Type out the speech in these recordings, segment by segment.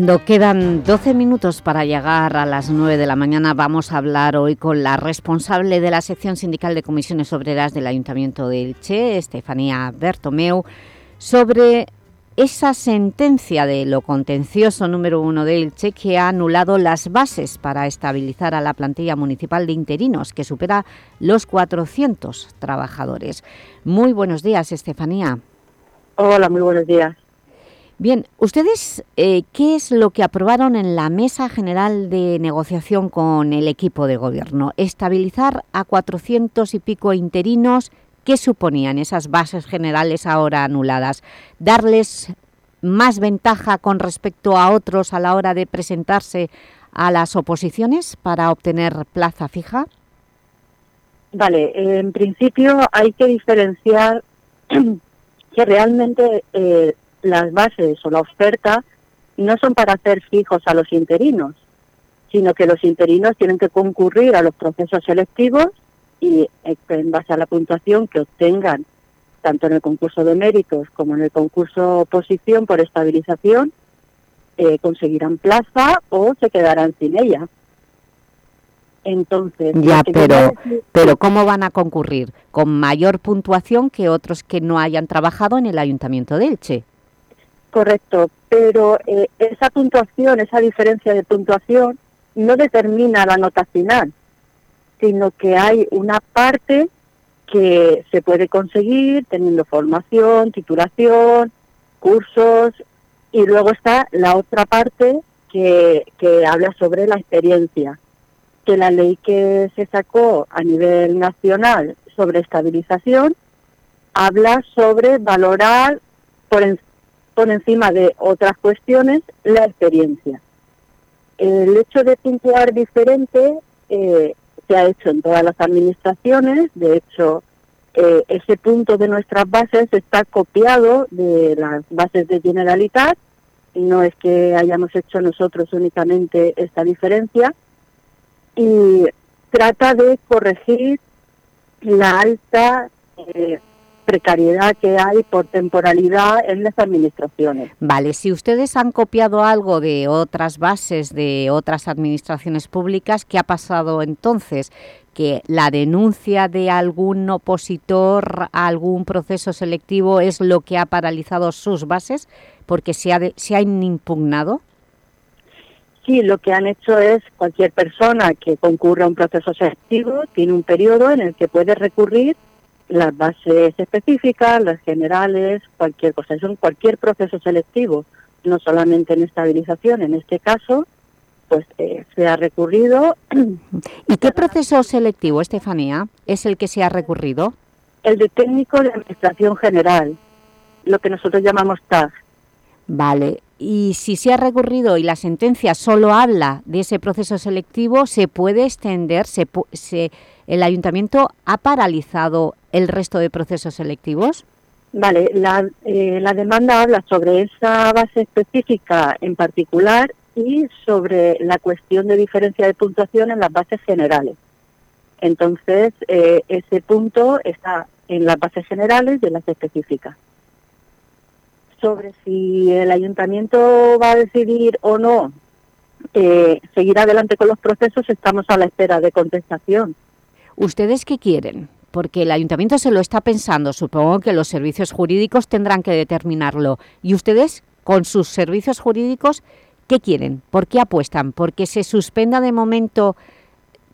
Cuando quedan 12 minutos para llegar a las 9 de la mañana vamos a hablar hoy con la responsable de la sección sindical de comisiones obreras del Ayuntamiento de Elche, Estefanía Bertomeu, sobre esa sentencia de lo contencioso número uno de Elche que ha anulado las bases para estabilizar a la plantilla municipal de interinos, que supera los 400 trabajadores. Muy buenos días, Estefanía. Hola, muy buenos días. Bien, ¿ustedes eh, qué es lo que aprobaron en la Mesa General de Negociación con el equipo de gobierno? Estabilizar a 400 y pico interinos, ¿qué suponían esas bases generales ahora anuladas? ¿Darles más ventaja con respecto a otros a la hora de presentarse a las oposiciones para obtener plaza fija? Vale, en principio hay que diferenciar que realmente eh, las bases o la oferta no son para hacer fijos a los interinos, sino que los interinos tienen que concurrir a los procesos selectivos y eh, en base a la puntuación que obtengan tanto en el concurso de méritos como en el concurso oposición por estabilización, eh, conseguirán plaza o se quedarán sin ella. Entonces, ya, pero, pero ¿cómo van a concurrir? ¿Con mayor puntuación que otros que no hayan trabajado en el Ayuntamiento de Elche? Correcto, pero eh, esa puntuación, esa diferencia de puntuación no determina la nota final, sino que hay una parte que se puede conseguir teniendo formación, titulación, cursos, y luego está la otra parte que, que habla sobre la experiencia, que la ley que se sacó a nivel nacional sobre estabilización habla sobre valorar por, por encima de otras cuestiones la experiencia. El hecho de puntuar diferente eh, se ha hecho en todas las administraciones, de hecho eh, ese punto de nuestras bases está copiado de las bases de Generalitat, no es que hayamos hecho nosotros únicamente esta diferencia, y trata de corregir la alta eh, precariedad que hay por temporalidad en las administraciones. Vale, si ustedes han copiado algo de otras bases de otras administraciones públicas, ¿qué ha pasado entonces? ¿Que la denuncia de algún opositor a algún proceso selectivo es lo que ha paralizado sus bases porque se, ha se han impugnado? Sí, lo que han hecho es cualquier persona que concurra a un proceso selectivo tiene un periodo en el que puede recurrir las bases específicas, las generales, cualquier cosa. Son cualquier proceso selectivo, no solamente en estabilización. En este caso, pues eh, se ha recurrido. ¿Y qué proceso selectivo, Estefanía, es el que se ha recurrido? El de técnico de administración general, lo que nosotros llamamos TAG. Vale, y si se ha recurrido y la sentencia solo habla de ese proceso selectivo, ¿se puede extender? ¿Se, se ¿El Ayuntamiento ha paralizado el resto de procesos selectivos? Vale, la, eh, la demanda habla sobre esa base específica en particular y sobre la cuestión de diferencia de puntuación en las bases generales. Entonces, eh, ese punto está en las bases generales y en las específicas sobre si el ayuntamiento va a decidir o no eh, seguir adelante con los procesos, estamos a la espera de contestación. ¿Ustedes qué quieren? Porque el ayuntamiento se lo está pensando, supongo que los servicios jurídicos tendrán que determinarlo. ¿Y ustedes, con sus servicios jurídicos, qué quieren? ¿Por qué apuestan? ¿Porque se suspenda de momento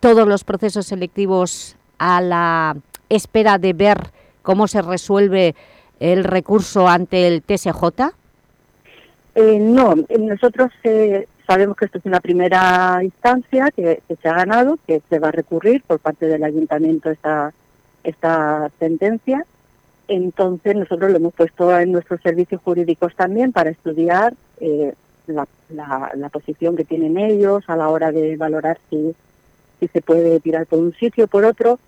todos los procesos selectivos a la espera de ver cómo se resuelve el recurso ante el TSJ? Eh, no, nosotros eh, sabemos que esto es una primera instancia que, se ha ganado, que se va a recurrir por parte del ayuntamiento esta, esta sentencia. Entonces nosotros lo hemos puesto en nuestros servicios jurídicos también para estudiar eh, la, la, posición que tienen ellos a la hora de valorar si, si se puede tirar por un sitio o por otro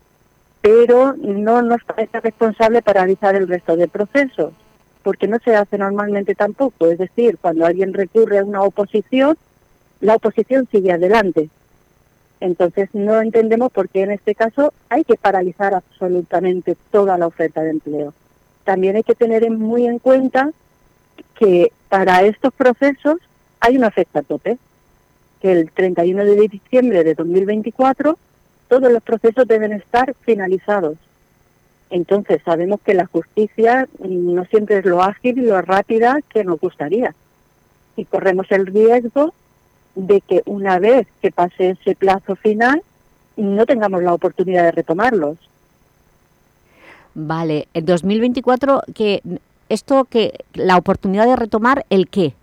pero no nos parece responsable para realizar el resto del proceso, porque no se hace normalmente tampoco. Es decir, cuando alguien recurre a una oposición, la oposición sigue adelante. Entonces no entendemos por qué en este caso hay que paralizar absolutamente toda la oferta de empleo. También hay que tener muy en cuenta que para estos procesos hay una fecha tope, que el 31 de diciembre de 2024 todos los procesos deben estar finalizados. Entonces sabemos que la justicia no siempre es lo ágil y lo rápida que nos gustaría. Y corremos el riesgo de que una vez que pase ese plazo final no tengamos la oportunidad de retomarlos. Vale, en 2024, que esto que la oportunidad de retomar el qué?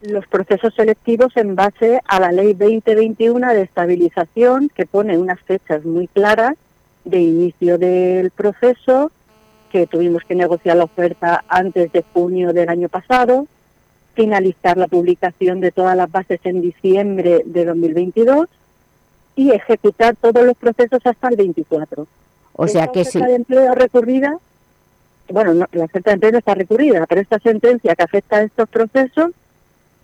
Los procesos selectivos en base a la ley 2021 de estabilización que pone unas fechas muy claras de inicio del proceso, que tuvimos que negociar la oferta antes de junio del año pasado, finalizar la publicación de todas las bases en diciembre de 2022 y ejecutar todos los procesos hasta el 24. O sea que sí. de empleo recurrida, bueno, la oferta de empleo no está recurrida, pero esta sentencia que afecta a estos procesos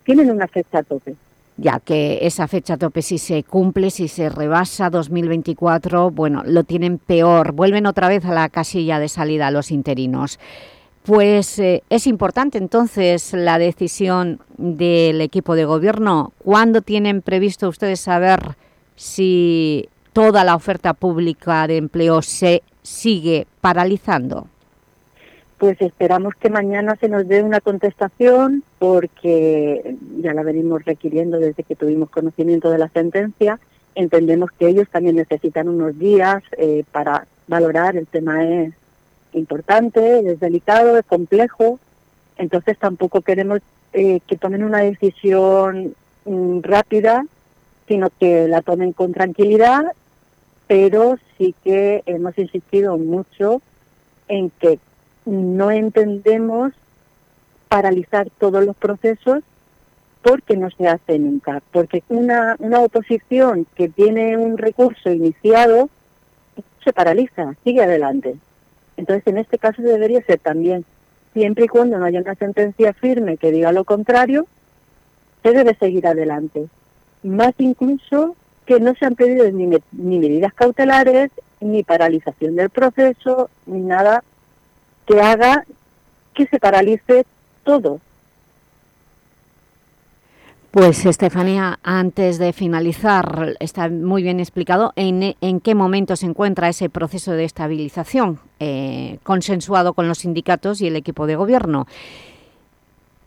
tienen una fecha tope. Ya que esa fecha tope si se cumple, si se rebasa 2024, bueno, lo tienen peor, vuelven otra vez a la casilla de salida los interinos. Pues eh, es importante entonces la decisión del equipo de gobierno. ¿Cuándo tienen previsto ustedes saber si toda la oferta pública de empleo se sigue paralizando? Pues esperamos que mañana se nos dé una contestación porque ya la venimos requiriendo desde que tuvimos conocimiento de la sentencia. Entendemos que ellos también necesitan unos días eh, para valorar. El tema importante, es delicado, es complejo. Entonces tampoco queremos eh, que tomen una decisión mm, rápida, sino que la tomen con tranquilidad pero sí que hemos insistido mucho en que no entendemos paralizar todos los procesos porque no se hace nunca, porque una, una oposición que tiene un recurso iniciado se paraliza, sigue adelante. Entonces, en este caso debería ser también, siempre y cuando no haya una sentencia firme que diga lo contrario, se debe seguir adelante. Más incluso que no se han pedido ni, medidas cautelares, ni paralización del proceso, ni nada que haga que se paralice todo. Pues Estefanía, antes de finalizar, está muy bien explicado en, qué momento se encuentra ese proceso de estabilización eh, consensuado con los sindicatos y el equipo de gobierno.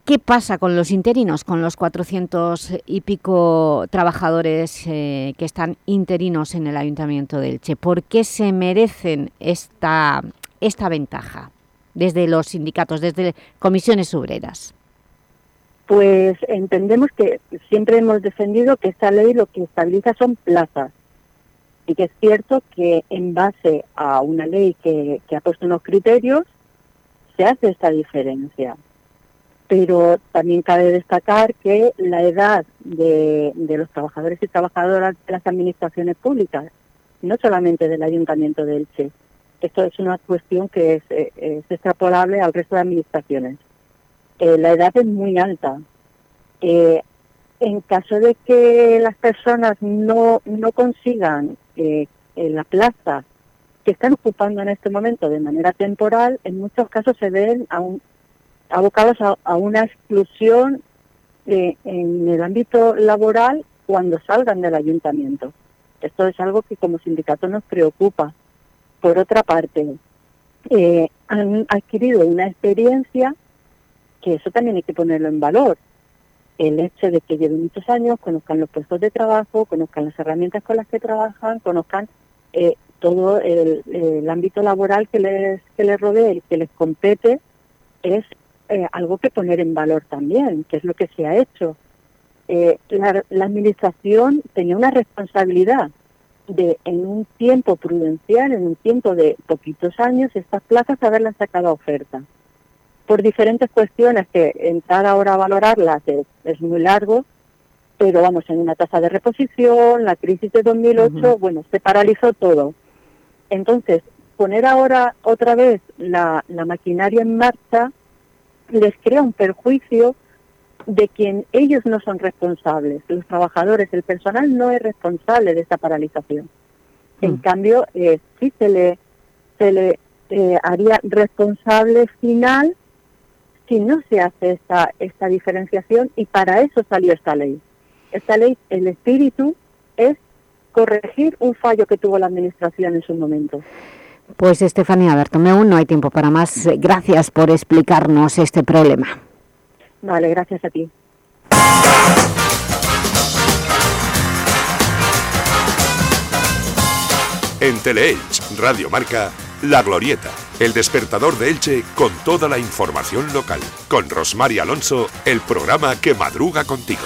¿Qué pasa con los interinos, con los 400 y pico trabajadores eh, que están interinos en el Ayuntamiento de Elche? ¿Por qué se merecen esta, esta ventaja desde los sindicatos, desde comisiones obreras? Pues entendemos que siempre hemos defendido que esta ley lo que estabiliza son plazas. Y que es cierto que en base a una ley que, que ha puesto unos criterios se hace esta diferencia. Pero también cabe destacar que la edad de, los trabajadores y trabajadoras de las administraciones públicas, no solamente del Ayuntamiento de Elche, esto es una cuestión que es, eh, extrapolable al resto de administraciones. Eh, la edad es muy alta. Eh, en caso de que las personas no, no consigan la plaza que están ocupando en este momento de manera temporal, en muchos casos se ven a abocados a, una exclusión en el ámbito laboral cuando salgan del ayuntamiento. Esto es algo que como sindicato nos preocupa. Por otra parte, eh, han adquirido una experiencia que eso también hay que ponerlo en valor. El hecho de que lleven muchos años, conozcan los puestos de trabajo, conozcan las herramientas con las que trabajan, conozcan eh, todo el, ámbito laboral que les, que les rodea y que les compete, es eh, algo que poner en valor también, que es lo que se ha hecho. Eh, la, Administración tenía una responsabilidad de, en un tiempo prudencial, en un tiempo de poquitos años, estas plazas haberlas sacado a oferta. Por diferentes cuestiones que entrar ahora a valorarlas es, muy largo, pero vamos, en una tasa de reposición, la crisis de 2008, bueno, se paralizó todo. Entonces, poner ahora otra vez la, la maquinaria en marcha les crea un perjuicio de quien ellos no son responsables. Los trabajadores, el personal no es responsable de esta paralización. En mm. cambio, eh, sí se le, se le eh, haría responsable final si no se hace esta, esta diferenciación y para eso salió esta ley. Esta ley, el espíritu es corregir un fallo que tuvo la Administración en su momento. Pues Estefanía Bertomeu, no hay tiempo para más. Gracias por explicarnos este problema. Vale, gracias a ti. En Teleelch, Radio Marca, La Glorieta, el despertador de Elche con toda la información local. Con Rosmar Alonso, el programa que madruga contigo.